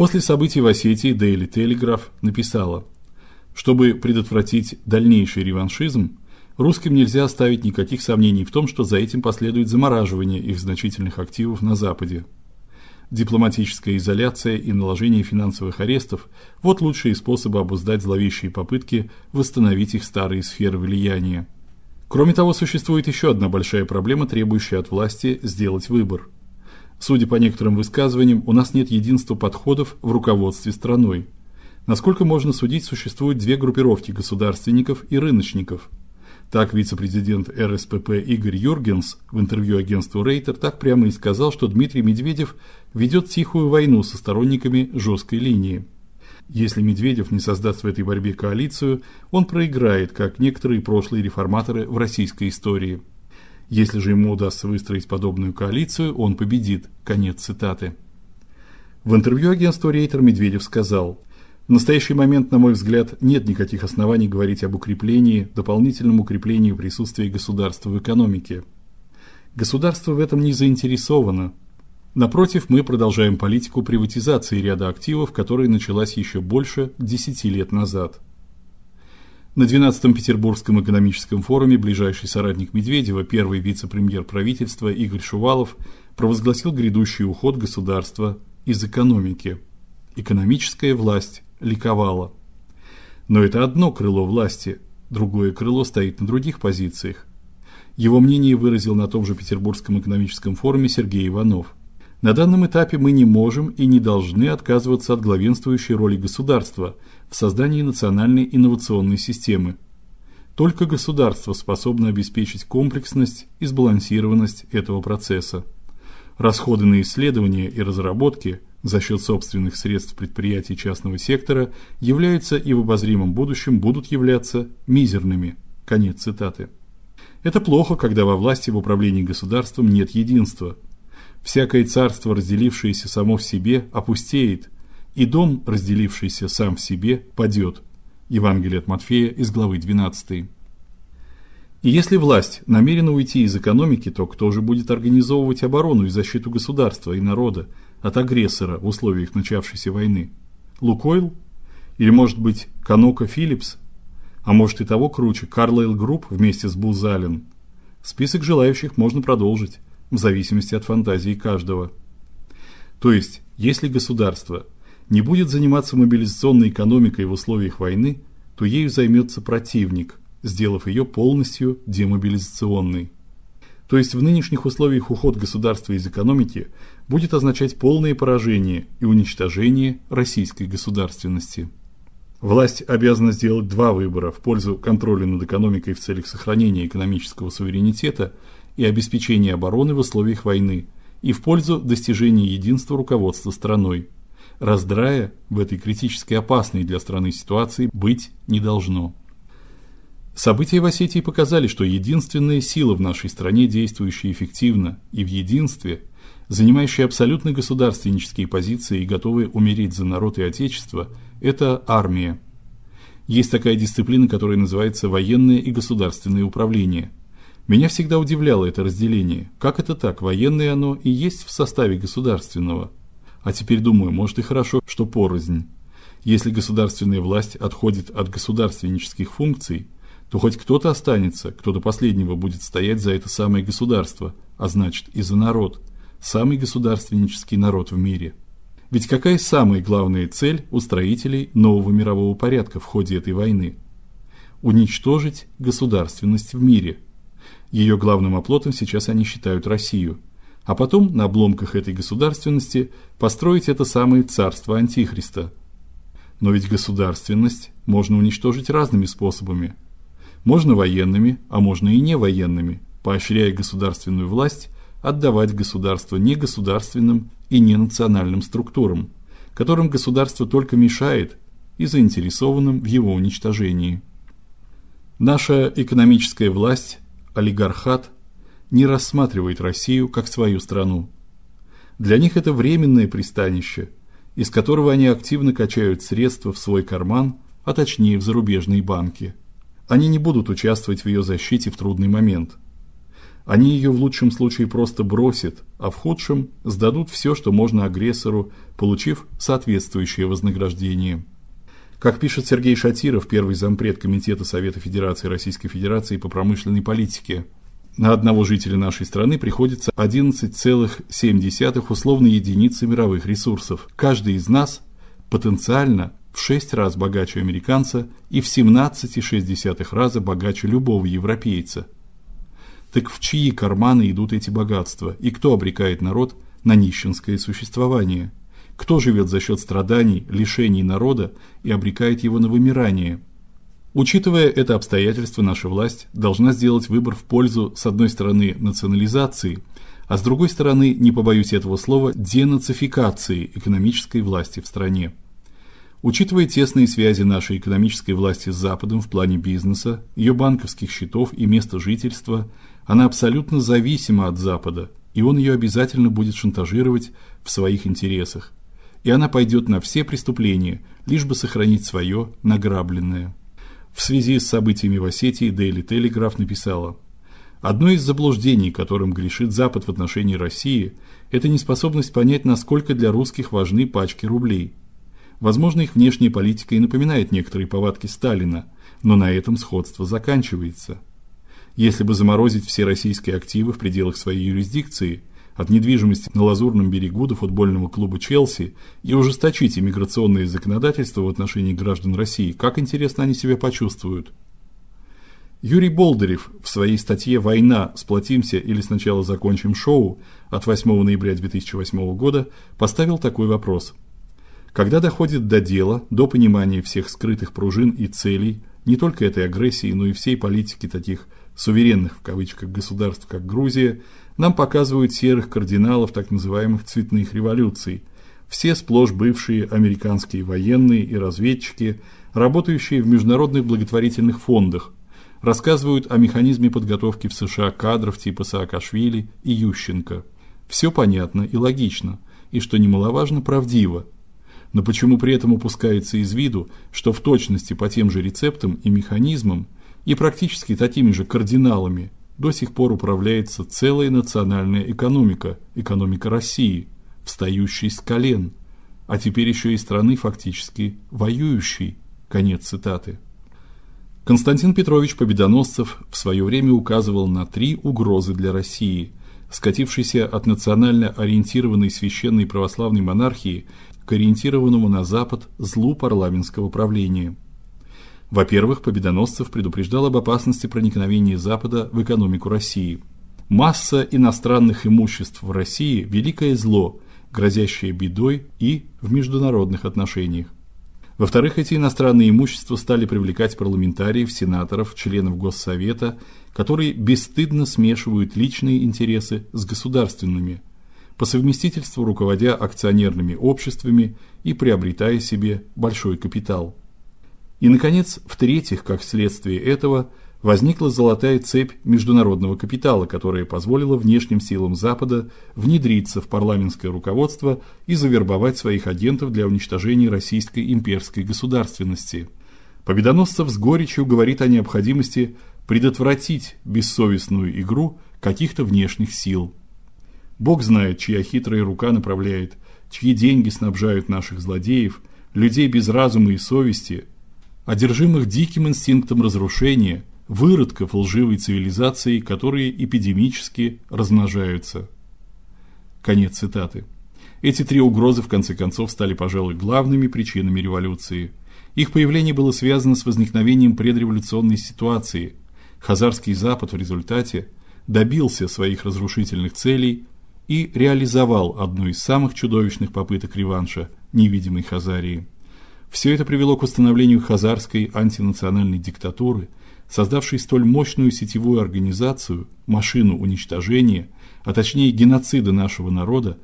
После событий в Осетии Daily Telegraph написала: "Чтобы предотвратить дальнейший реваншизм, русским нельзя оставить никаких сомнений в том, что за этим последует замораживание их значительных активов на западе. Дипломатическая изоляция и наложение финансовых арестов вот лучшие способы обуздать зловещие попытки восстановить их старые сферы влияния. Кроме того, существует еще одна большая проблема, требующая от власти сделать выбор. Судя по некоторым высказываниям, у нас нет единства подходов в руководстве страной. Насколько можно судить, существуют две группировки государственников и рыночников. Так вице-президент РСПП Игорь Юргенс в интервью агентству Рейтер так прямо и сказал, что Дмитрий Медведев ведет тихую войну со сторонниками жесткой линии. Если Медведев не создаст в этой борьбе коалицию, он проиграет, как некоторые прошлые реформаторы в российской истории. Если же ему удастся выстроить подобную коалицию, он победит. Конец цитаты. В интервью агентству Рейтер Медведев сказал: в настоящий момент, на мой взгляд, нет никаких оснований говорить об укреплении, дополнительном укреплении присутствия государства в экономике. Государство в этом не заинтересовано. Напротив, мы продолжаем политику приватизации ряда активов, которая началась еще больше 10 лет назад. На 12-м Петербургском экономическом форуме ближайший соратник Медведева, первый вице-премьер правительства Игорь Шувалов, провозгласил грядущий уход государства из экономики. Экономическая власть ликовала. Но это одно крыло власти, другое крыло стоит на других позициях. Его мнение выразил на том же Петербургском экономическом форуме Сергей Иванов. На данном этапе мы не можем и не должны отказываться от главенствующей роли государства в создании национальной инновационной системы. Только государство способно обеспечить комплексность и сбалансированность этого процесса. Расходы на исследования и разработки за счет собственных средств предприятий частного сектора являются и в обозримом будущем будут являться мизерными. Конец цитаты. Это плохо, когда во власти в управлении государством нет единства. Всякое царство, разделившееся само в себе, опустеет, и дом, разделившийся сам в себе, падет. Евангелие от Матфея из главы 12. И если власть намерена уйти из экономики, то кто же будет организовывать оборону и защиту государства и народа от агрессора в условиях начавшейся войны? Лукойл? Или, может быть, Канока Philips? А может и того круче, Carlyle Group вместе с Booz Список желающих можно продолжить, в зависимости от фантазии каждого. То есть, если государство не будет заниматься мобилизационной экономикой в условиях войны, то ею займется противник, сделав ее полностью демобилизационной. То есть в нынешних условиях уход государства из экономики будет означать полное поражение и уничтожение российской государственности. Власть обязана сделать два выбора в пользу контроля над экономикой в целях сохранения экономического суверенитета и обеспечения обороны в условиях войны, и в пользу достижения единства руководства страной. Раздрая в этой критически опасной для страны ситуации быть не должно. События в Осетии показали, что единственная сила в нашей стране, действующая эффективно и в единстве, занимающая абсолютно государственнические позиции и готовая умереть за народ и отечество это армия. Есть такая дисциплина, которая называется военное и государственное управление. Меня всегда удивляло это разделение. Как это так? Военное оно и есть в составе государственного. А теперь думаю, может и хорошо, что порознь. Если государственная власть отходит от государственнических функций, то хоть кто-то останется, кто до последнего будет стоять за это самое государство, а значит и за народ, самый государственнический народ в мире. Ведь какая самая главная цель у строителей нового мирового порядка в ходе этой войны? Уничтожить государственность в мире. Ее главным оплотом сейчас они считают Россию, а потом на обломках этой государственности построить это самое царство антихриста. Но ведь государственность можно уничтожить разными способами. Можно военными, а можно и не военными, поощряя государственную власть отдавать государство не государственным и не национальным структурам, которым государство только мешает и заинтересованным в его уничтожении. Наша экономическая власть, олигархат, не рассматривает Россию как свою страну. Для них это временное пристанище, из которого они активно качают средства в свой карман, а точнее в зарубежные банки. Они не будут участвовать в ее защите в трудный момент. Они ее в лучшем случае просто бросят, а в худшем сдадут все, что можно агрессору, получив соответствующее вознаграждение. Как пишет Сергей Шатиров, первый зампред комитета Совета Федерации Российской Федерации по промышленной политике, на одного жителя нашей страны приходится 11,7 условной единицы мировых ресурсов. Каждый из нас потенциально в 6 раз богаче американца и в 17,6 раза богаче любого европейца. Так в чьи карманы идут эти богатства и кто обрекает народ на нищенское существование? Кто живет за счет страданий, лишений народа и обрекает его на вымирание? Учитывая это обстоятельство, наша власть должна сделать выбор в пользу с одной стороны национализации, а с другой стороны, не побоюсь этого слова, денацификации экономической власти в стране. Учитывая тесные связи нашей экономической власти с Западом в плане бизнеса, ее банковских счетов и места жительства, она абсолютно зависима от Запада, и он ее обязательно будет шантажировать в своих интересах. И она пойдет на все преступления, лишь бы сохранить свое награбленное. В связи с событиями в Осетии Daily Telegraph написала: Одно из заблуждений, которым грешит Запад в отношении России, это неспособность понять, насколько для русских важны пачки рублей. Возможно, их внешняя политика и напоминает некоторые повадки Сталина, но на этом сходство заканчивается. Если бы заморозить все российские активы в пределах своей юрисдикции, от недвижимости на Лазурном берегу до футбольного клуба Челси и ужесточить иммиграционное законодательство в отношении граждан России, как интересно они себя почувствуют. Юрий Болдырев в своей статье Война, сплотимся или сначала закончим шоу от 8 ноября 2008 года поставил такой вопрос: когда доходит до дела, до понимания всех скрытых пружин и целей не только этой агрессии, но и всей политики таких суверенных в кавычках государств, как Грузия, нам показывают серых кардиналов так называемых цветных революций. Все сплошь бывшие американские военные и разведчики, работающие в международных благотворительных фондах, рассказывают о механизме подготовки в США кадров типа Саакашвили и Ющенко. Все понятно и логично, и что немаловажно, правдиво. Но почему при этом упускается из виду, что в точности по тем же рецептам и механизмам и практически такими же кардиналами до сих пор управляется целая национальная экономика, экономика России, встающей с колен, а теперь еще и страны фактически воюющей. Конец цитаты. Константин Петрович Победоносцев в свое время указывал на три угрозы для России, скатившейся от национально ориентированной священной православной монархии к ориентированному на запад злу парламентского правления. Во-первых, Победоносцев предупреждал об опасности проникновения Запада в экономику России. Масса иностранных имуществ в России великое зло, грозящее бедой и в международных отношениях. Во-вторых, эти иностранные имущества стали привлекать парламентариев, сенаторов, членов Госсовета, которые бесстыдно смешивают личные интересы с государственными, по совместительству руководя акционерными обществами и приобретая себе большой капитал. И наконец, в-третьих, как следствие этого, возникла золотая цепь международного капитала, которая позволила внешним силам Запада внедриться в парламентское руководство и завербовать своих агентов для уничтожения российской имперской государственности. Победоносцев с горечью говорит о необходимости предотвратить бессовестную игру каких-то внешних сил. Бог знает, чья хитрая рука направляет, чьи деньги снабжают наших злодеев, людей без разума и совести, одержимых диким инстинктом разрушения, выродков лживой цивилизации, которые эпидемически размножаются. Конец цитаты. Эти три угрозы в конце концов стали, пожалуй, главными причинами революции. Их появление было связано с возникновением предреволюционной ситуации. Хазарский Запад в результате добился своих разрушительных целей и реализовал одну из самых чудовищных попыток реванша невидимой Хазарии. Все это привело к установлению хазарской антинациональной диктатуры, создавшей столь мощную сетевую организацию, машину уничтожения, а точнее геноцида нашего народа,